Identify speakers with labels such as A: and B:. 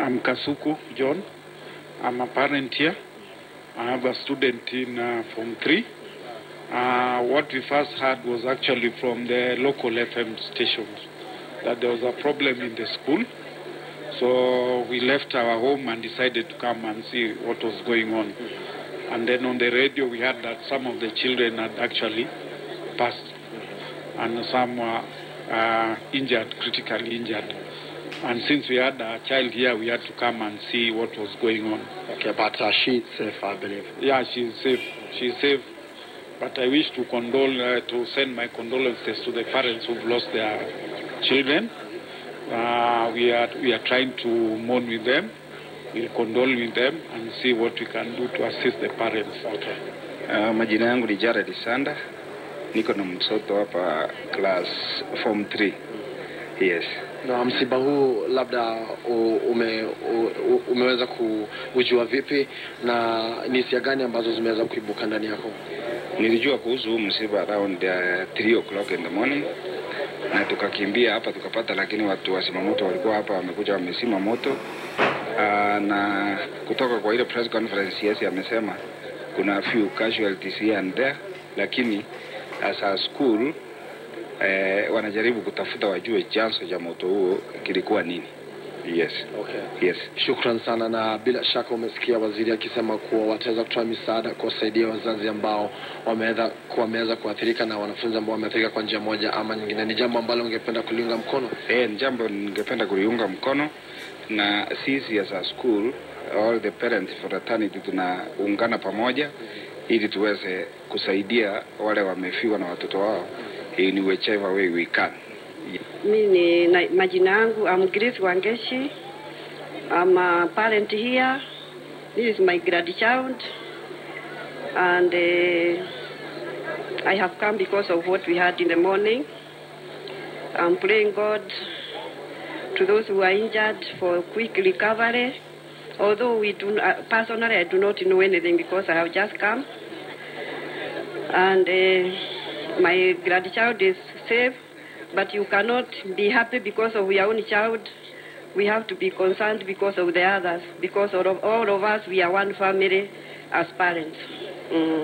A: I'm Kasuku John. I'm a parent here. I have a student in uh, Form 3. Uh, what we first heard was actually from the local FM stations that there was a problem in the school. So we left our home and decided to come and see what was going on. And then on the radio, we heard that some of the children had actually passed and some were uh, injured, critically injured. And since we had a child here, we had to come and see what was going on.
B: Okay, but uh, she's safe, I believe.
A: Yeah, she's safe. She's safe. But I wish to condole, uh, to send my condolences to the parents who've lost their children. Uh, we are we are trying to mourn with them. We'll condole with them and see what we can do to assist the parents.
B: Okay.
C: Uh, majina yangu ni Jared Sanda, niko na mtoto hapa class form 3. Yes.
B: Na msiba huu labda ume, umeweza kujua vipi na ni hisia gani ambazo zimeweza kuibuka ndani yako?
C: Nilijua kuhusu msiba around uh, 3 o'clock in the morning na tukakimbia hapa tukapata, lakini watu wa zimamoto walikuwa hapa wamekuja wamesima moto. Aa, na kutoka kwa ile press conference yes, amesema kuna few casualties here and there, lakini as a school eh, wanajaribu kutafuta wajue chanzo cha moto huo kilikuwa nini. Yes,
B: Okay.
C: yes.
B: Shukran sana, na bila shaka umesikia waziri akisema kuwa wataweza kutoa misaada kuwasaidia wazazi ambao wameweza wameweza kuathirika na wanafunzi ambao wameathirika kwa njia moja ama nyingine. Ni jambo ambalo ungependa kuliunga mkono?
C: Eh, ni jambo ningependa kuliunga mkono na sisi as a school all the parents fraternity tunaungana pamoja ili tuweze kusaidia wale wamefiwa na watoto wao in whichever way we can.
D: Mi ni na, majina yangu I'm Grace Wangeshi. I'm a parent here. This is my grandchild. And uh, I have come because of what we had in the morning. I'm praying God to those who are injured for quick recovery. Although we do, uh, personally, I do not know anything because I have just come. And uh, my grandchild is safe. But you cannot be happy because of your own child. We have to be concerned because of the others. Because all of, all of us, we are one family as parents. Mm.